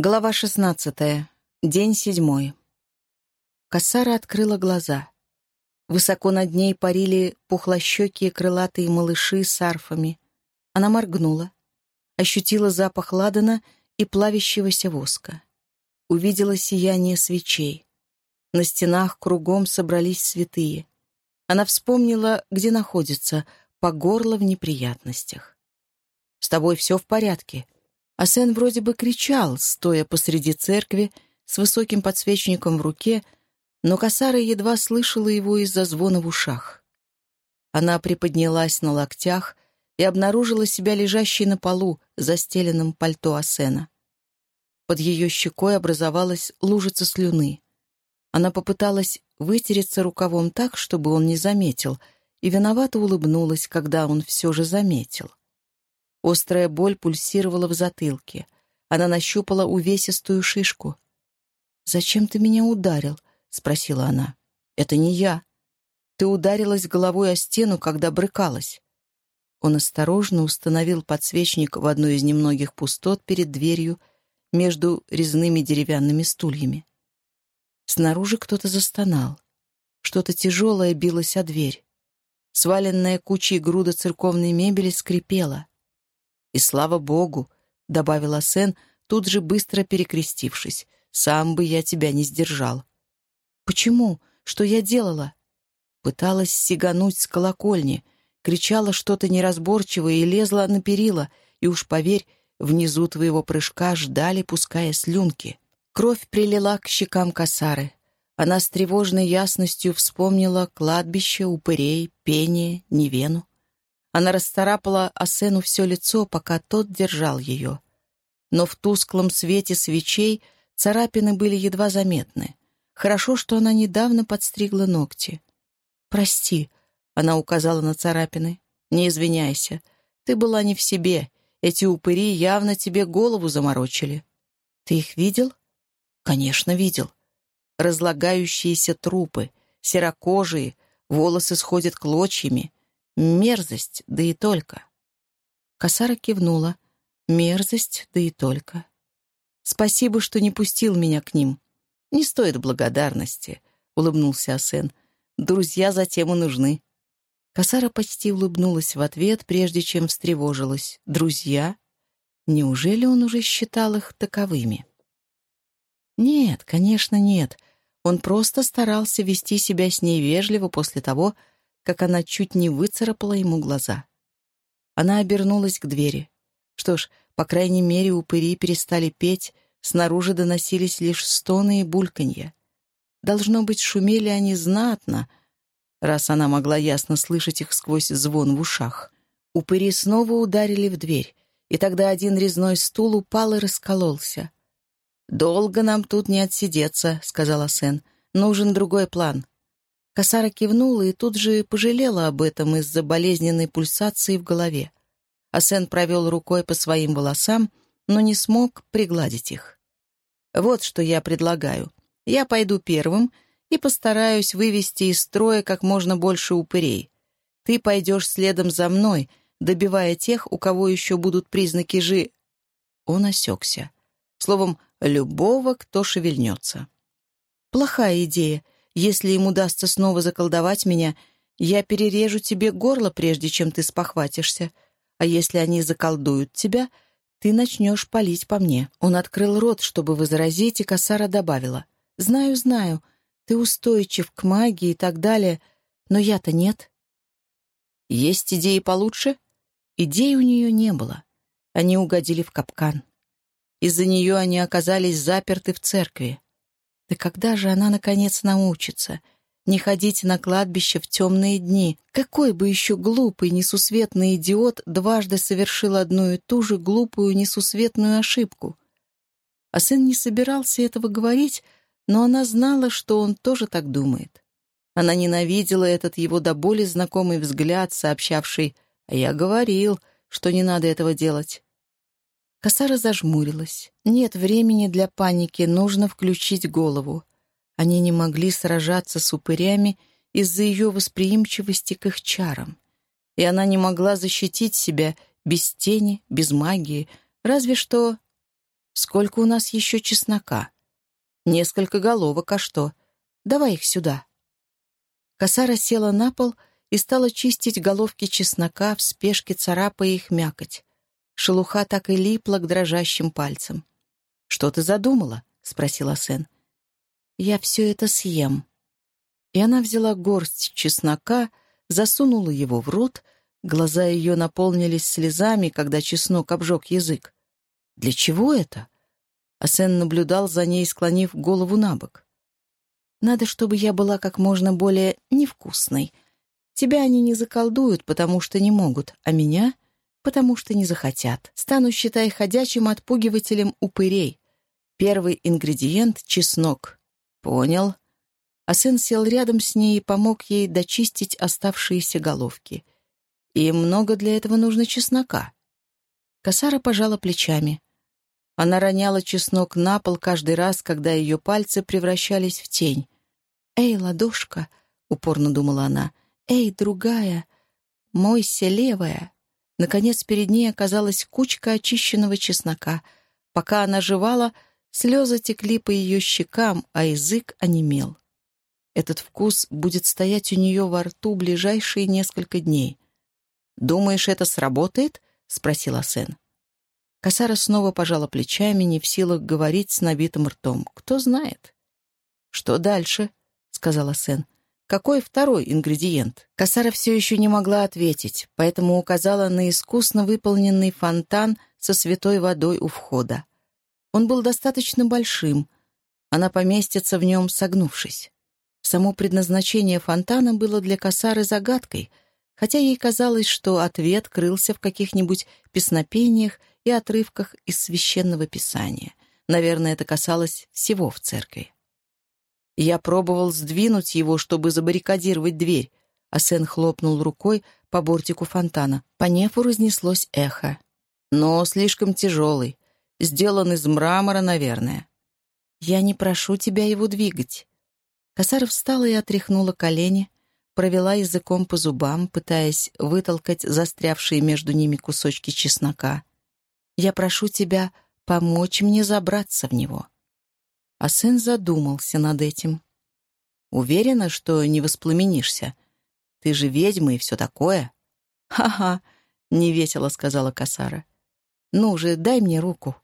Глава шестнадцатая. День седьмой. Кассара открыла глаза. Высоко над ней парили пухлощекие крылатые малыши с арфами. Она моргнула, ощутила запах ладана и плавящегося воска. Увидела сияние свечей. На стенах кругом собрались святые. Она вспомнила, где находится, по горло в неприятностях. «С тобой все в порядке?» Асен вроде бы кричал, стоя посреди церкви, с высоким подсвечником в руке, но Касара едва слышала его из-за звона в ушах. Она приподнялась на локтях и обнаружила себя лежащей на полу, застеленным пальто Асена. Под ее щекой образовалась лужица слюны. Она попыталась вытереться рукавом так, чтобы он не заметил, и виновато улыбнулась, когда он все же заметил. Острая боль пульсировала в затылке. Она нащупала увесистую шишку. «Зачем ты меня ударил?» — спросила она. «Это не я. Ты ударилась головой о стену, когда брыкалась». Он осторожно установил подсвечник в одной из немногих пустот перед дверью между резными деревянными стульями. Снаружи кто-то застонал. Что-то тяжелое билось о дверь. Сваленная кучей груда церковной мебели скрипела. «И слава Богу!» — добавила Сен, тут же быстро перекрестившись. «Сам бы я тебя не сдержал». «Почему? Что я делала?» Пыталась сигануть с колокольни, кричала что-то неразборчивое и лезла на перила, и уж поверь, внизу твоего прыжка ждали, пуская слюнки. Кровь прилила к щекам косары. Она с тревожной ясностью вспомнила кладбище, упырей, пение, невену. Она расцарапала Асену все лицо, пока тот держал ее. Но в тусклом свете свечей царапины были едва заметны. Хорошо, что она недавно подстригла ногти. «Прости», — она указала на царапины. «Не извиняйся. Ты была не в себе. Эти упыри явно тебе голову заморочили». «Ты их видел?» «Конечно, видел. Разлагающиеся трупы, серокожие, волосы сходят клочьями, Мерзость, да и только. Косара кивнула. Мерзость, да и только. Спасибо, что не пустил меня к ним. Не стоит благодарности, улыбнулся Асен. Друзья затем и нужны. Косара почти улыбнулась в ответ, прежде чем встревожилась. Друзья? Неужели он уже считал их таковыми? Нет, конечно, нет. Он просто старался вести себя с ней вежливо после того, как она чуть не выцарапала ему глаза. Она обернулась к двери. Что ж, по крайней мере, упыри перестали петь, снаружи доносились лишь стоны и бульканье. Должно быть, шумели они знатно, раз она могла ясно слышать их сквозь звон в ушах. Упыри снова ударили в дверь, и тогда один резной стул упал и раскололся. «Долго нам тут не отсидеться», — сказала Сен. «Нужен другой план». Косара кивнула и тут же пожалела об этом из-за болезненной пульсации в голове. Асен провел рукой по своим волосам, но не смог пригладить их. «Вот что я предлагаю. Я пойду первым и постараюсь вывести из строя как можно больше упырей. Ты пойдешь следом за мной, добивая тех, у кого еще будут признаки жи...» Он осекся. Словом, любого, кто шевельнется. «Плохая идея», если им удастся снова заколдовать меня, я перережу тебе горло, прежде чем ты спохватишься. А если они заколдуют тебя, ты начнешь палить по мне». Он открыл рот, чтобы возразить, и Касара добавила. «Знаю, знаю, ты устойчив к магии и так далее, но я-то нет». «Есть идеи получше?» Идей у нее не было. Они угодили в капкан. Из-за нее они оказались заперты в церкви. Да когда же она, наконец, научится? Не ходить на кладбище в темные дни. Какой бы еще глупый, несусветный идиот дважды совершил одну и ту же глупую, несусветную ошибку? А сын не собирался этого говорить, но она знала, что он тоже так думает. Она ненавидела этот его до боли знакомый взгляд, сообщавший «А я говорил, что не надо этого делать». Косара зажмурилась. Нет времени для паники, нужно включить голову. Они не могли сражаться с упырями из-за ее восприимчивости к их чарам. И она не могла защитить себя без тени, без магии, разве что... Сколько у нас еще чеснока? Несколько головок, а что? Давай их сюда. Косара села на пол и стала чистить головки чеснока, в спешке царапая их мякоть. Шелуха так и липла к дрожащим пальцам. «Что ты задумала?» — спросила Сен. «Я все это съем». И она взяла горсть чеснока, засунула его в рот, глаза ее наполнились слезами, когда чеснок обжег язык. «Для чего это?» Асен наблюдал за ней, склонив голову на бок. «Надо, чтобы я была как можно более невкусной. Тебя они не заколдуют, потому что не могут, а меня — потому что не захотят. Стану, считай, ходячим отпугивателем упырей. Первый ингредиент — чеснок. Понял. А сын сел рядом с ней и помог ей дочистить оставшиеся головки. И много для этого нужно чеснока. Косара пожала плечами. Она роняла чеснок на пол каждый раз, когда ее пальцы превращались в тень. «Эй, ладошка!» — упорно думала она. «Эй, другая! Мойся левая!» Наконец перед ней оказалась кучка очищенного чеснока. Пока она жевала, слезы текли по ее щекам, а язык онемел. Этот вкус будет стоять у нее во рту ближайшие несколько дней. «Думаешь, это сработает?» — спросила Сен. Косара снова пожала плечами, не в силах говорить с набитым ртом. «Кто знает?» «Что дальше?» — сказала Сен. Какой второй ингредиент? Косара все еще не могла ответить, поэтому указала на искусно выполненный фонтан со святой водой у входа. Он был достаточно большим. Она поместится в нем, согнувшись. Само предназначение фонтана было для Косары загадкой, хотя ей казалось, что ответ крылся в каких-нибудь песнопениях и отрывках из священного писания. Наверное, это касалось всего в церкви. Я пробовал сдвинуть его, чтобы забаррикадировать дверь, а Сен хлопнул рукой по бортику фонтана. По нефу разнеслось эхо. Но слишком тяжелый. Сделан из мрамора, наверное. Я не прошу тебя его двигать. Косара встала и отряхнула колени, провела языком по зубам, пытаясь вытолкать застрявшие между ними кусочки чеснока. Я прошу тебя помочь мне забраться в него. А сын задумался над этим. «Уверена, что не воспламенишься? Ты же ведьма и все такое». «Ха-ха», — невесело сказала Касара. «Ну же, дай мне руку».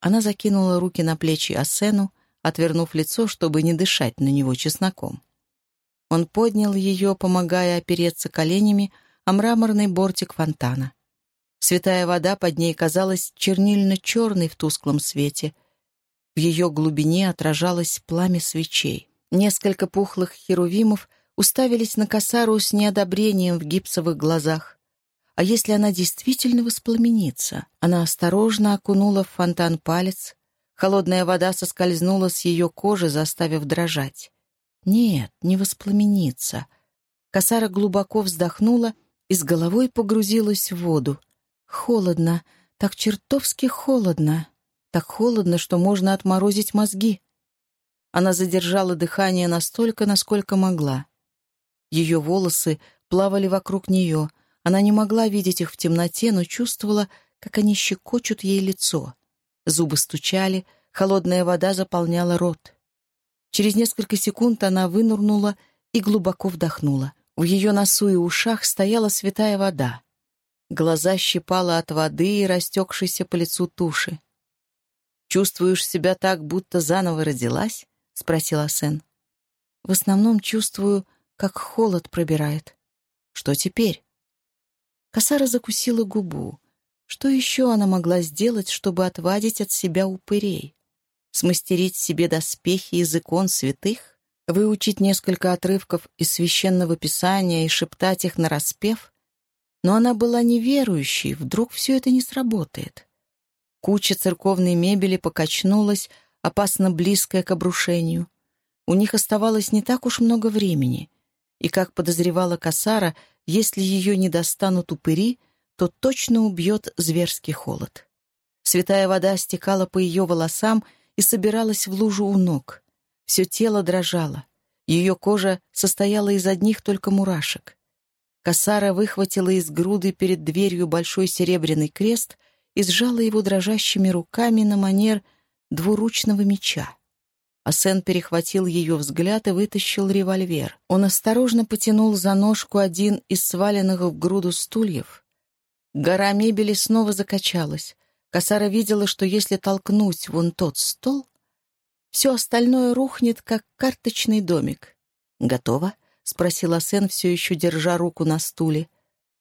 Она закинула руки на плечи Асену, отвернув лицо, чтобы не дышать на него чесноком. Он поднял ее, помогая опереться коленями о мраморный бортик фонтана. Святая вода под ней казалась чернильно-черной в тусклом свете, в ее глубине отражалось пламя свечей. Несколько пухлых херувимов уставились на косару с неодобрением в гипсовых глазах. А если она действительно воспламенится? Она осторожно окунула в фонтан палец. Холодная вода соскользнула с ее кожи, заставив дрожать. Нет, не воспламенится. Косара глубоко вздохнула и с головой погрузилась в воду. Холодно, так чертовски холодно. Так холодно, что можно отморозить мозги. Она задержала дыхание настолько, насколько могла. Ее волосы плавали вокруг нее. Она не могла видеть их в темноте, но чувствовала, как они щекочут ей лицо. Зубы стучали, холодная вода заполняла рот. Через несколько секунд она вынурнула и глубоко вдохнула. В ее носу и ушах стояла святая вода. Глаза щипала от воды и растекшейся по лицу туши. «Чувствуешь себя так, будто заново родилась?» — спросила Сен. «В основном чувствую, как холод пробирает. Что теперь?» Косара закусила губу. Что еще она могла сделать, чтобы отвадить от себя упырей? Смастерить себе доспехи из икон святых? Выучить несколько отрывков из священного писания и шептать их нараспев? Но она была неверующей, вдруг все это не сработает. Куча церковной мебели покачнулась, опасно близкая к обрушению. У них оставалось не так уж много времени. И, как подозревала Касара, если ее не достанут упыри, то точно убьет зверский холод. Святая вода стекала по ее волосам и собиралась в лужу у ног. Все тело дрожало. Ее кожа состояла из одних только мурашек. Касара выхватила из груды перед дверью большой серебряный крест и сжала его дрожащими руками на манер двуручного меча. Асен перехватил ее взгляд и вытащил револьвер. Он осторожно потянул за ножку один из сваленных в груду стульев. Гора мебели снова закачалась. Косара видела, что если толкнуть вон тот стол, все остальное рухнет, как карточный домик. «Готово?» — спросила Асен, все еще держа руку на стуле.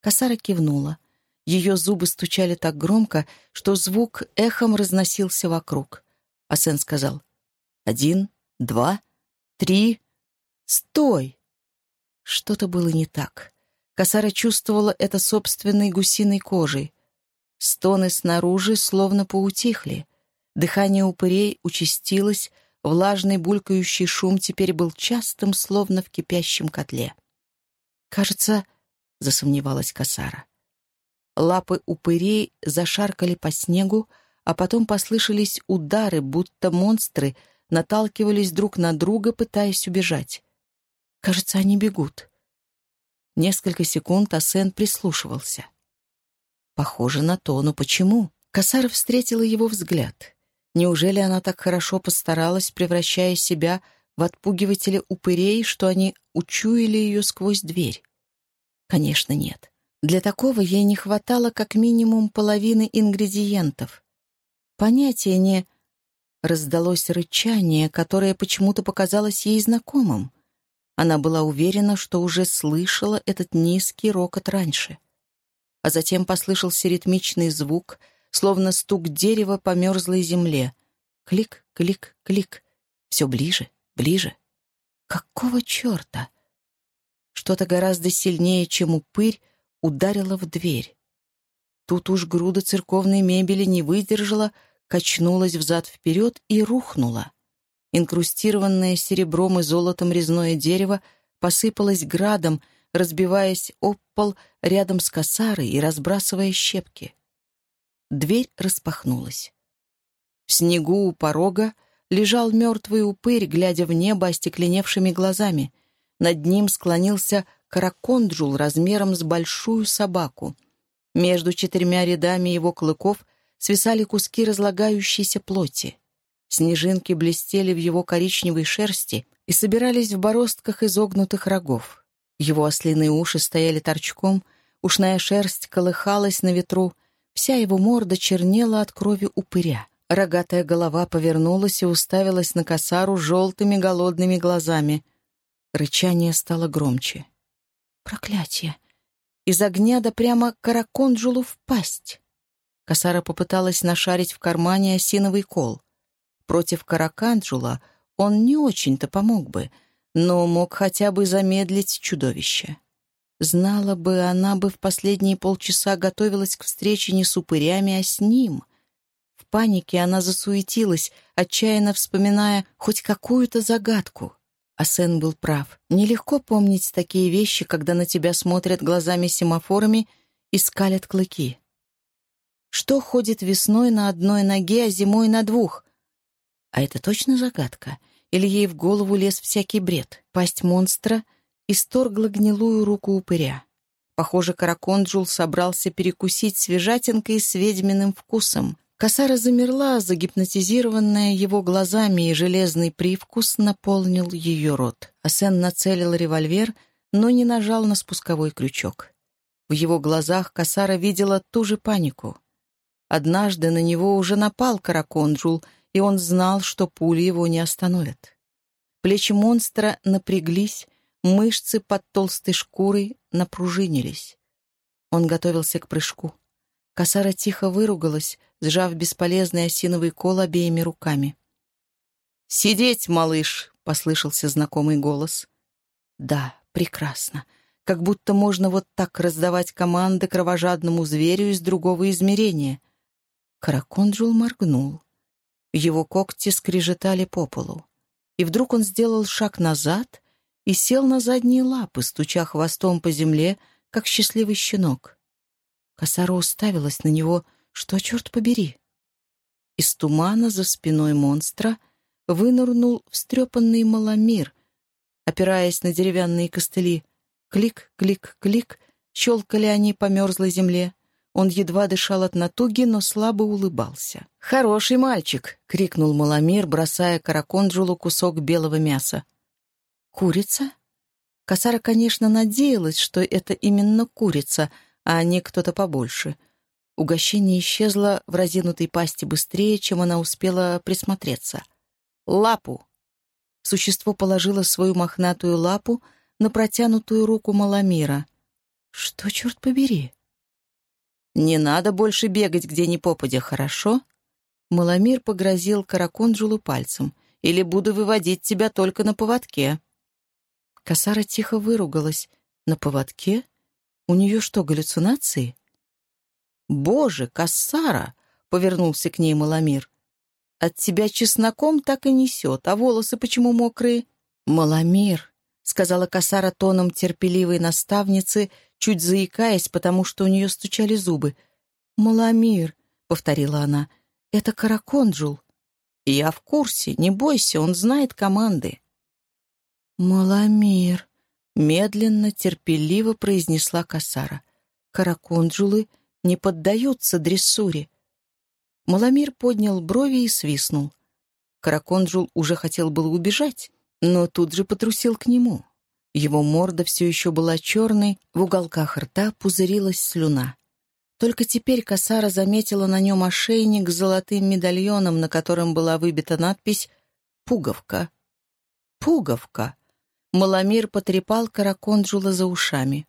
Косара кивнула. Ее зубы стучали так громко, что звук эхом разносился вокруг. Асен сказал один, два, три. Стой! Что-то было не так. Косара чувствовала это собственной гусиной кожей. Стоны снаружи словно поутихли. Дыхание упырей участилось, влажный булькающий шум теперь был частым, словно в кипящем котле. «Кажется...» — засомневалась Косара. Лапы упырей зашаркали по снегу, а потом послышались удары, будто монстры — наталкивались друг на друга, пытаясь убежать. Кажется, они бегут. Несколько секунд Асен прислушивался. Похоже на то, но почему? Косара встретила его взгляд. Неужели она так хорошо постаралась, превращая себя в отпугивателя упырей, что они учуяли ее сквозь дверь? Конечно, нет. Для такого ей не хватало как минимум половины ингредиентов. Понятия не раздалось рычание, которое почему-то показалось ей знакомым. Она была уверена, что уже слышала этот низкий рокот раньше. А затем послышался ритмичный звук, словно стук дерева по мерзлой земле. Клик, клик, клик. Все ближе, ближе. Какого черта? Что-то гораздо сильнее, чем упырь, ударило в дверь. Тут уж груда церковной мебели не выдержала, качнулась взад-вперед и рухнула. Инкрустированное серебром и золотом резное дерево посыпалось градом, разбиваясь об пол рядом с косарой и разбрасывая щепки. Дверь распахнулась. В снегу у порога лежал мертвый упырь, глядя в небо остекленевшими глазами. Над ним склонился караконджул размером с большую собаку. Между четырьмя рядами его клыков свисали куски разлагающейся плоти. Снежинки блестели в его коричневой шерсти и собирались в бороздках изогнутых рогов. Его ослиные уши стояли торчком, ушная шерсть колыхалась на ветру, вся его морда чернела от крови упыря. Рогатая голова повернулась и уставилась на косару желтыми голодными глазами. Рычание стало громче. «Проклятие! Из огня да прямо караконджулу в пасть!» Касара попыталась нашарить в кармане осиновый кол. Против Караканджула он не очень-то помог бы, но мог хотя бы замедлить чудовище. Знала бы, она бы в последние полчаса готовилась к встрече не с упырями, а с ним. В панике она засуетилась, отчаянно вспоминая хоть какую-то загадку. А Сен был прав. Нелегко помнить такие вещи, когда на тебя смотрят глазами-семафорами и скалят клыки. Что ходит весной на одной ноге, а зимой на двух? А это точно загадка? Или ей в голову лез всякий бред? Пасть монстра исторгла гнилую руку упыря. Похоже, Караконджул собрался перекусить свежатинкой с ведьминым вкусом. Косара замерла, загипнотизированная его глазами, и железный привкус наполнил ее рот. Асен нацелил револьвер, но не нажал на спусковой крючок. В его глазах Касара видела ту же панику. Однажды на него уже напал Караконджул, и он знал, что пули его не остановят. Плечи монстра напряглись, мышцы под толстой шкурой напружинились. Он готовился к прыжку. Косара тихо выругалась, сжав бесполезный осиновый кол обеими руками. «Сидеть, малыш!» — послышался знакомый голос. «Да, прекрасно. Как будто можно вот так раздавать команды кровожадному зверю из другого измерения — Караконджул моргнул. Его когти скрежетали по полу. И вдруг он сделал шаг назад и сел на задние лапы, стуча хвостом по земле, как счастливый щенок. Косара уставилась на него, что, черт побери. Из тумана за спиной монстра вынырнул встрепанный маломир, опираясь на деревянные костыли. Клик, клик, клик, щелкали они по мерзлой земле. Он едва дышал от натуги, но слабо улыбался. «Хороший мальчик!» — крикнул Маламир, бросая Караконджулу кусок белого мяса. «Курица?» Косара, конечно, надеялась, что это именно курица, а не кто-то побольше. Угощение исчезло в разинутой пасти быстрее, чем она успела присмотреться. «Лапу!» Существо положило свою мохнатую лапу на протянутую руку Маламира. «Что, черт побери?» «Не надо больше бегать где ни попадя, хорошо?» Маламир погрозил Караконджулу пальцем. «Или буду выводить тебя только на поводке». Косара тихо выругалась. «На поводке? У нее что, галлюцинации?» «Боже, Кассара!» — повернулся к ней Маламир. «От тебя чесноком так и несет, а волосы почему мокрые?» «Маламир!» — сказала Касара тоном терпеливой наставницы, чуть заикаясь, потому что у нее стучали зубы. «Маламир», — повторила она, — «это Караконджул». «Я в курсе, не бойся, он знает команды». «Маламир», — медленно, терпеливо произнесла Касара. «Караконджулы не поддаются дрессуре». Маламир поднял брови и свистнул. Караконджул уже хотел было убежать, но тут же потрусил к нему. Его морда все еще была черной, в уголках рта пузырилась слюна. Только теперь Касара заметила на нем ошейник с золотым медальоном, на котором была выбита надпись «Пуговка». «Пуговка!» Маламир потрепал Караконджула за ушами.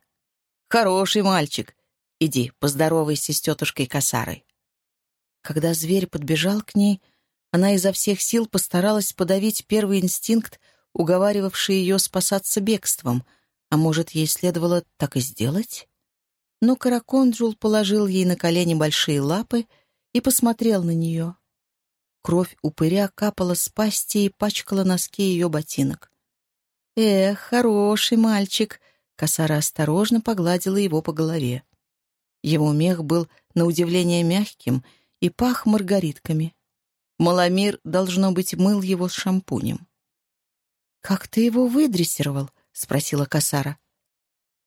«Хороший мальчик! Иди, поздоровайся с тетушкой Касарой». Когда зверь подбежал к ней, она изо всех сил постаралась подавить первый инстинкт, уговаривавший ее спасаться бегством, а может, ей следовало так и сделать? Но Караконджул положил ей на колени большие лапы и посмотрел на нее. Кровь упыря капала с пасти и пачкала носки ее ботинок. «Эх, хороший мальчик!» Косара осторожно погладила его по голове. Его мех был, на удивление, мягким и пах маргаритками. Маламир, должно быть, мыл его с шампунем. «Как ты его выдрессировал?» — спросила Касара.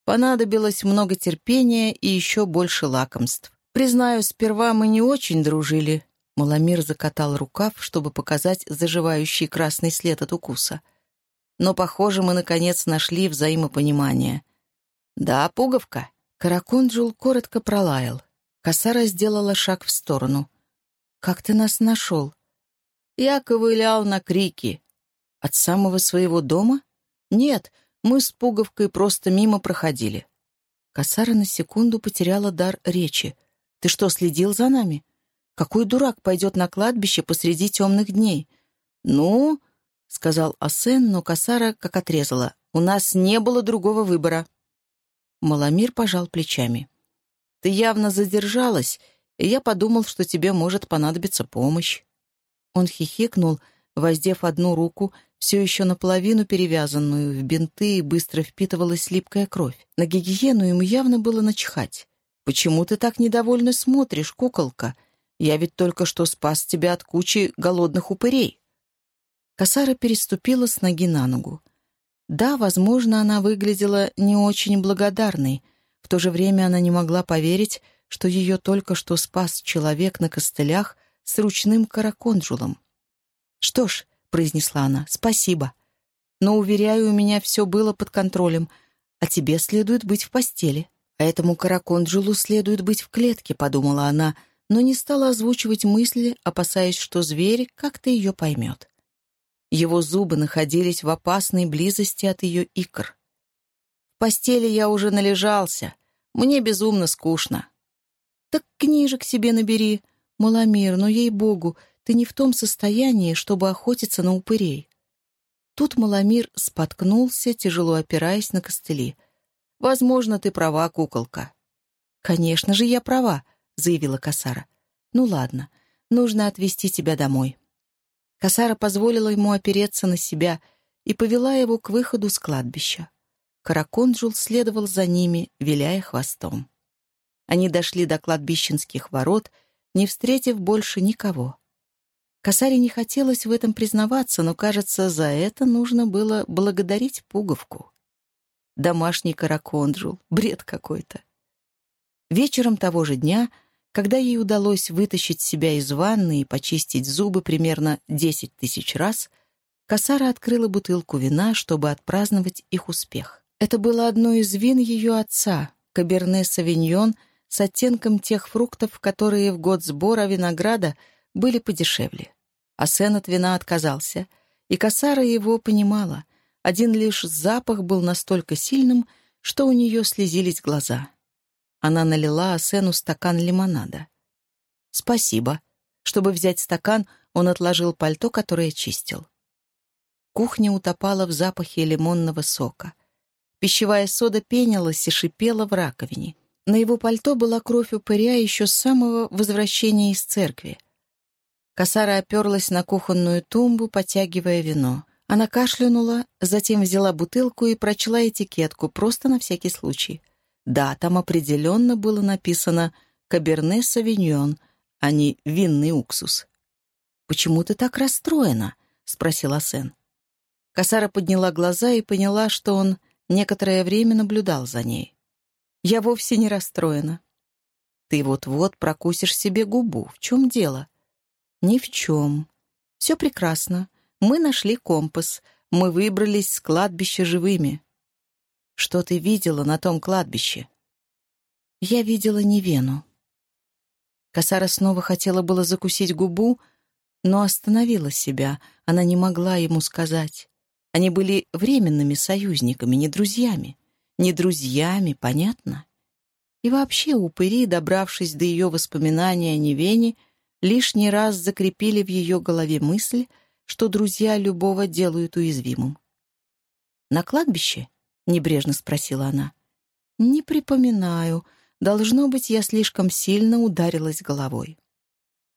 Понадобилось много терпения и еще больше лакомств. Признаю, сперва мы не очень дружили. Маломир закатал рукав, чтобы показать заживающий красный след от укуса. Но, похоже, мы, наконец, нашли взаимопонимание. «Да, пуговка». Караконджул коротко пролаял. Касара сделала шаг в сторону. «Как ты нас нашел?» «Я ковылял на крики. От самого своего дома? Нет, мы с пуговкой просто мимо проходили. Косара на секунду потеряла дар речи. Ты что, следил за нами? Какой дурак пойдет на кладбище посреди темных дней? Ну, — сказал Асен, но Касара как отрезала. «У нас не было другого выбора». Маламир пожал плечами. «Ты явно задержалась, и я подумал, что тебе может понадобиться помощь». Он хихикнул, воздев одну руку все еще наполовину перевязанную, в бинты и быстро впитывалась липкая кровь. На гигиену ему явно было начхать. «Почему ты так недовольно смотришь, куколка? Я ведь только что спас тебя от кучи голодных упырей». Косара переступила с ноги на ногу. Да, возможно, она выглядела не очень благодарной. В то же время она не могла поверить, что ее только что спас человек на костылях с ручным караконджулом. Что ж, — произнесла она. «Спасибо. Но, уверяю, у меня все было под контролем, а тебе следует быть в постели. А этому караконджулу следует быть в клетке», — подумала она, но не стала озвучивать мысли, опасаясь, что зверь как-то ее поймет. Его зубы находились в опасной близости от ее икр. «В постели я уже належался. Мне безумно скучно». «Так книжек себе набери, Маламир, но, ей-богу, ты не в том состоянии, чтобы охотиться на упырей». Тут Маламир споткнулся, тяжело опираясь на костыли. «Возможно, ты права, куколка». «Конечно же, я права», — заявила Касара. «Ну ладно, нужно отвезти тебя домой». Касара позволила ему опереться на себя и повела его к выходу с кладбища. Караконджул следовал за ними, виляя хвостом. Они дошли до кладбищенских ворот, не встретив больше никого. Косаре не хотелось в этом признаваться, но, кажется, за это нужно было благодарить пуговку. Домашний караконджул, бред какой-то. Вечером того же дня, когда ей удалось вытащить себя из ванны и почистить зубы примерно 10 тысяч раз, Касара открыла бутылку вина, чтобы отпраздновать их успех. Это было одно из вин ее отца, Каберне Савиньон, с оттенком тех фруктов, которые в год сбора винограда были подешевле. А Сен от вина отказался, и Касара его понимала. Один лишь запах был настолько сильным, что у нее слезились глаза. Она налила Асену стакан лимонада. «Спасибо». Чтобы взять стакан, он отложил пальто, которое чистил. Кухня утопала в запахе лимонного сока. Пищевая сода пенилась и шипела в раковине. На его пальто была кровь упыря еще с самого возвращения из церкви. Косара оперлась на кухонную тумбу, потягивая вино. Она кашлянула, затем взяла бутылку и прочла этикетку, просто на всякий случай. Да, там определенно было написано «Каберне Савиньон», а не «Винный уксус». «Почему ты так расстроена?» — спросила Сен. Косара подняла глаза и поняла, что он некоторое время наблюдал за ней. «Я вовсе не расстроена». «Ты вот-вот прокусишь себе губу. В чем дело?» «Ни в чем. Все прекрасно. Мы нашли компас. Мы выбрались с кладбища живыми». «Что ты видела на том кладбище?» «Я видела Невену». Косара снова хотела было закусить губу, но остановила себя. Она не могла ему сказать. Они были временными союзниками, не друзьями. Не друзьями, понятно? И вообще упыри, добравшись до ее воспоминания о Невене, лишний раз закрепили в ее голове мысль, что друзья любого делают уязвимым. «На кладбище?» — небрежно спросила она. «Не припоминаю. Должно быть, я слишком сильно ударилась головой».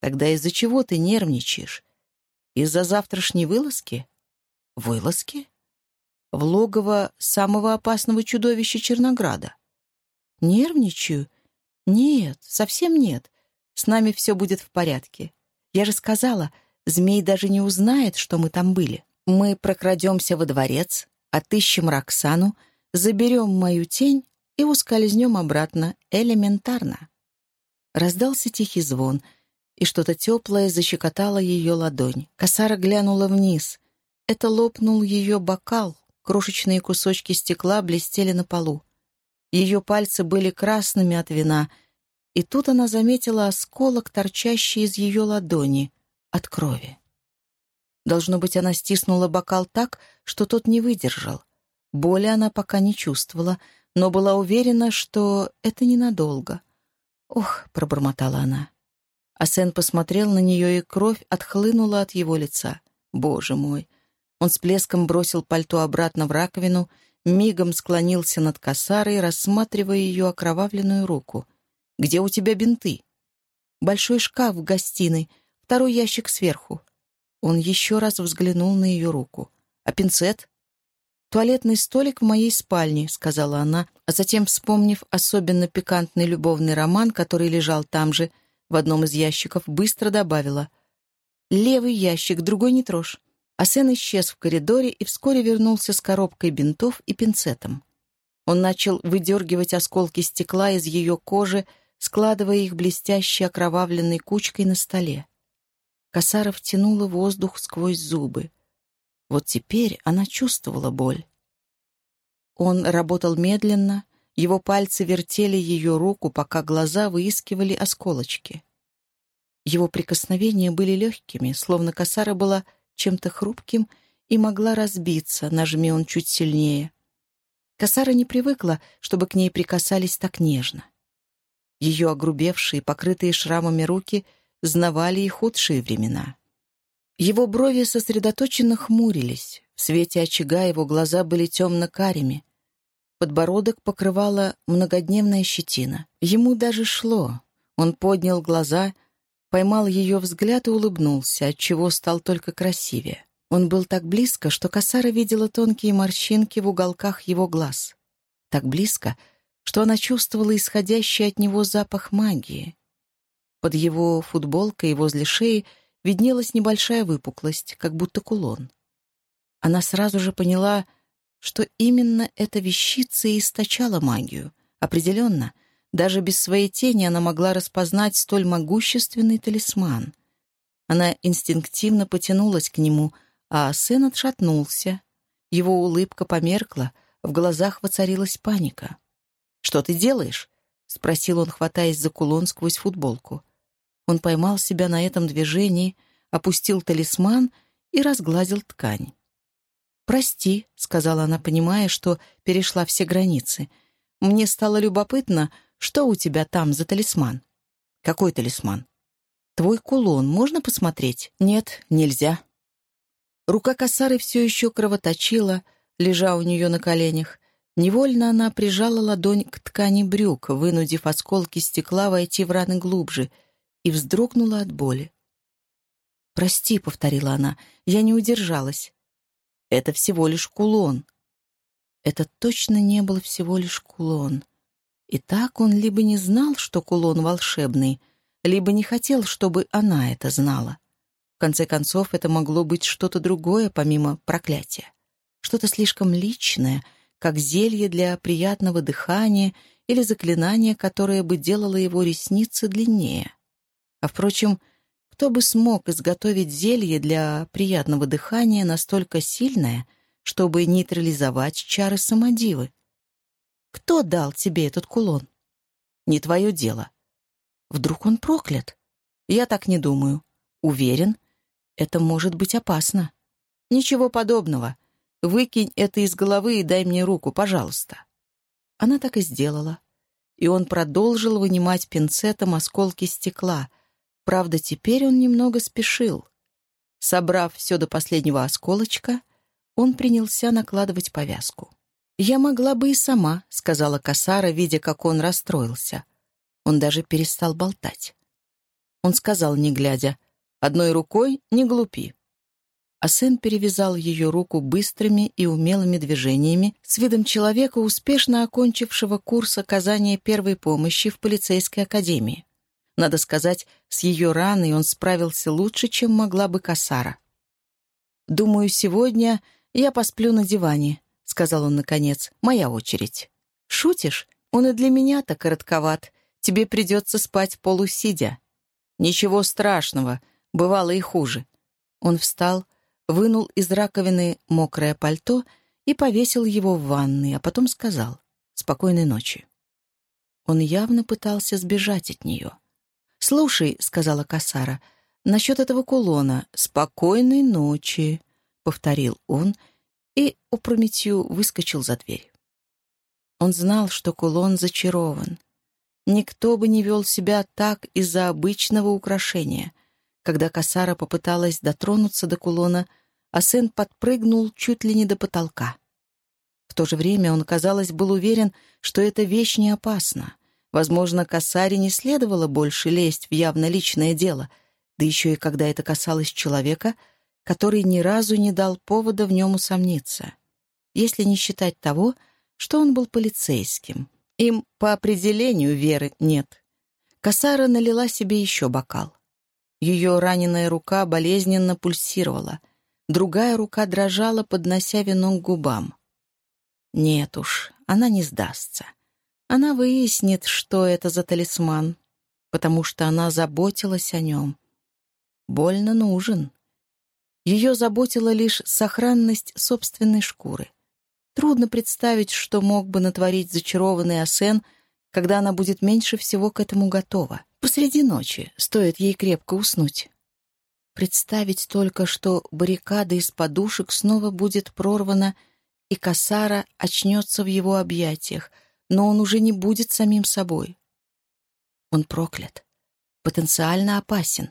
«Тогда из-за чего ты нервничаешь? Из-за завтрашней вылазки?» Вылазки? В логово самого опасного чудовища Чернограда. Нервничаю? Нет, совсем нет. С нами все будет в порядке. Я же сказала, змей даже не узнает, что мы там были. Мы прокрадемся во дворец, отыщем Роксану, заберем мою тень и ускользнем обратно элементарно. Раздался тихий звон, и что-то теплое защекотало ее ладонь. Косара глянула вниз. Это лопнул ее бокал, крошечные кусочки стекла блестели на полу. Ее пальцы были красными от вина, и тут она заметила осколок, торчащий из ее ладони, от крови. Должно быть, она стиснула бокал так, что тот не выдержал. Боли она пока не чувствовала, но была уверена, что это ненадолго. «Ох», — пробормотала она. Асен посмотрел на нее, и кровь отхлынула от его лица. «Боже мой!» Он с плеском бросил пальто обратно в раковину, мигом склонился над косарой, рассматривая ее окровавленную руку. «Где у тебя бинты?» «Большой шкаф в гостиной, второй ящик сверху». Он еще раз взглянул на ее руку. «А пинцет?» «Туалетный столик в моей спальне», — сказала она, а затем, вспомнив особенно пикантный любовный роман, который лежал там же, в одном из ящиков, быстро добавила. «Левый ящик, другой не трожь». Асен исчез в коридоре и вскоре вернулся с коробкой бинтов и пинцетом. Он начал выдергивать осколки стекла из ее кожи, складывая их блестящей окровавленной кучкой на столе. Косаров тянула воздух сквозь зубы. Вот теперь она чувствовала боль. Он работал медленно, его пальцы вертели ее руку, пока глаза выискивали осколочки. Его прикосновения были легкими, словно косара была чем-то хрупким и могла разбиться, нажми он чуть сильнее. Косара не привыкла, чтобы к ней прикасались так нежно. Ее огрубевшие, покрытые шрамами руки знавали и худшие времена. Его брови сосредоточенно хмурились, в свете очага его глаза были темно-карими. Подбородок покрывала многодневная щетина. Ему даже шло. Он поднял глаза — поймал ее взгляд и улыбнулся, отчего стал только красивее. Он был так близко, что Касара видела тонкие морщинки в уголках его глаз. Так близко, что она чувствовала исходящий от него запах магии. Под его футболкой возле шеи виднелась небольшая выпуклость, как будто кулон. Она сразу же поняла, что именно эта вещица и источала магию. Определенно, Даже без своей тени она могла распознать столь могущественный талисман. Она инстинктивно потянулась к нему, а сын отшатнулся. Его улыбка померкла, в глазах воцарилась паника. «Что ты делаешь?» — спросил он, хватаясь за кулон сквозь футболку. Он поймал себя на этом движении, опустил талисман и разгладил ткань. «Прости», — сказала она, понимая, что перешла все границы. «Мне стало любопытно, что у тебя там за талисман?» «Какой талисман?» «Твой кулон можно посмотреть?» «Нет, нельзя». Рука косары все еще кровоточила, лежа у нее на коленях. Невольно она прижала ладонь к ткани брюк, вынудив осколки стекла войти в раны глубже, и вздрогнула от боли. «Прости», — повторила она, — «я не удержалась». «Это всего лишь кулон». Это точно не был всего лишь кулон. И так он либо не знал, что кулон волшебный, либо не хотел, чтобы она это знала. В конце концов, это могло быть что-то другое, помимо проклятия. Что-то слишком личное, как зелье для приятного дыхания или заклинание, которое бы делало его ресницы длиннее. А, впрочем, кто бы смог изготовить зелье для приятного дыхания настолько сильное, чтобы нейтрализовать чары самодивы? Кто дал тебе этот кулон? Не твое дело. Вдруг он проклят? Я так не думаю. Уверен, это может быть опасно. Ничего подобного. Выкинь это из головы и дай мне руку, пожалуйста. Она так и сделала. И он продолжил вынимать пинцетом осколки стекла. Правда, теперь он немного спешил. Собрав все до последнего осколочка, он принялся накладывать повязку. «Я могла бы и сама», — сказала Касара, видя, как он расстроился. Он даже перестал болтать. Он сказал, не глядя, «Одной рукой не глупи». Асен перевязал ее руку быстрыми и умелыми движениями с видом человека, успешно окончившего курс оказания первой помощи в полицейской академии. Надо сказать, с ее раной он справился лучше, чем могла бы Касара. «Думаю, сегодня я посплю на диване», — сказал он наконец. «Моя очередь». «Шутишь? Он и для меня-то коротковат. Тебе придется спать полусидя». «Ничего страшного. Бывало и хуже». Он встал, вынул из раковины мокрое пальто и повесил его в ванной, а потом сказал «Спокойной ночи». Он явно пытался сбежать от нее. «Слушай», — сказала Касара, — «насчет этого кулона. Спокойной ночи», — повторил он, — и опрометью выскочил за дверь. Он знал, что кулон зачарован. Никто бы не вел себя так из-за обычного украшения. Когда Касара попыталась дотронуться до кулона, а подпрыгнул чуть ли не до потолка. В то же время он, казалось, был уверен, что эта вещь не опасна. Возможно, Касаре не следовало больше лезть в явно личное дело, да еще и когда это касалось человека — который ни разу не дал повода в нем усомниться, если не считать того, что он был полицейским. Им по определению веры нет. Касара налила себе еще бокал. Ее раненая рука болезненно пульсировала. Другая рука дрожала, поднося вино к губам. Нет уж, она не сдастся. Она выяснит, что это за талисман, потому что она заботилась о нем. Больно нужен. Ее заботила лишь сохранность собственной шкуры. Трудно представить, что мог бы натворить зачарованный Асен, когда она будет меньше всего к этому готова. Посреди ночи стоит ей крепко уснуть. Представить только, что баррикада из подушек снова будет прорвана, и Касара очнется в его объятиях, но он уже не будет самим собой. Он проклят, потенциально опасен.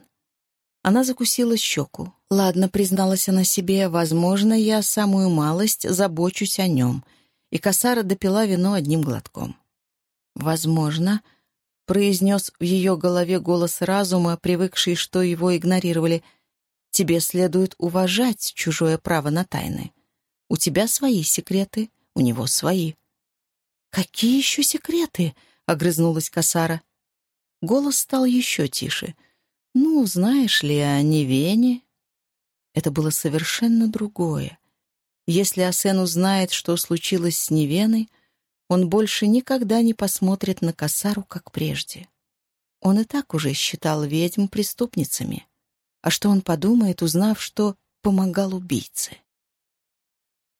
Она закусила щеку. «Ладно», — призналась она себе, — «возможно, я самую малость забочусь о нем». И Касара допила вино одним глотком. «Возможно», — произнес в ее голове голос разума, привыкший, что его игнорировали, — «тебе следует уважать чужое право на тайны. У тебя свои секреты, у него свои». «Какие еще секреты?» — огрызнулась Касара. Голос стал еще тише — ну, знаешь ли, о Невене? Это было совершенно другое. Если Асен узнает, что случилось с Невеной, он больше никогда не посмотрит на Касару, как прежде. Он и так уже считал ведьм преступницами. А что он подумает, узнав, что помогал убийце?